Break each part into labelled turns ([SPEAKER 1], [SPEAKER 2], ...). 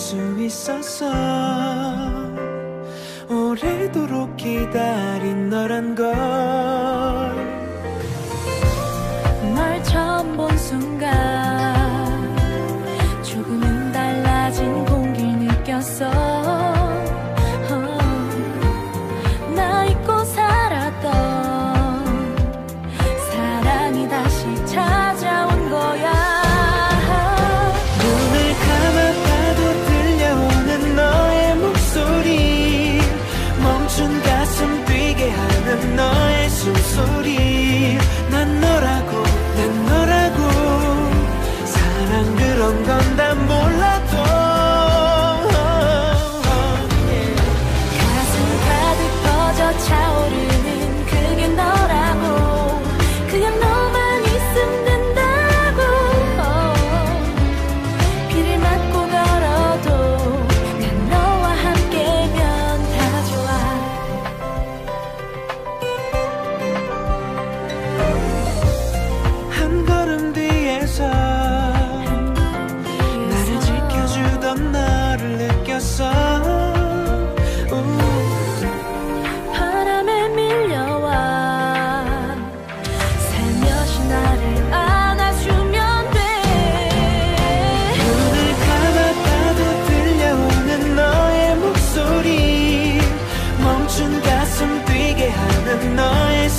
[SPEAKER 1] 수 있었어 오래도록 기다린 너란 걸. 멈춘 가슴 뛰게 하는 너의 숨소리.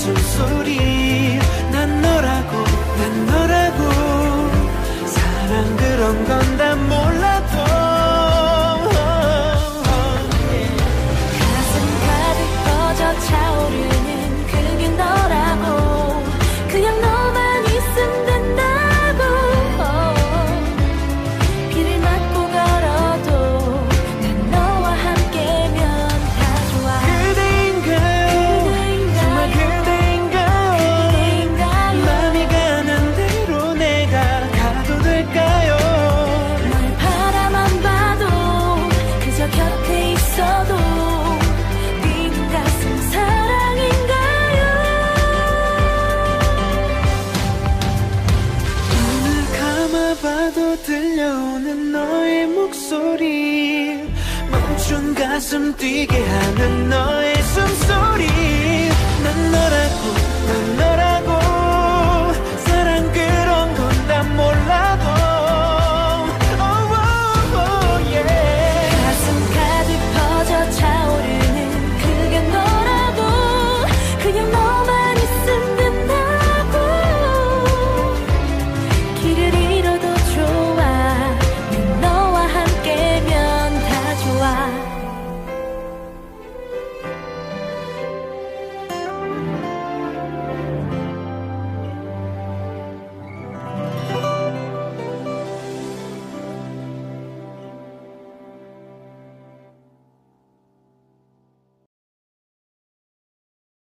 [SPEAKER 1] 술소리 난 너라고 난 너라고. 사랑 그런 건 멀어도 들려오는 너의 목소리. 멈춘 가슴 뛰게 하는 너의 숨소리. 난 너라고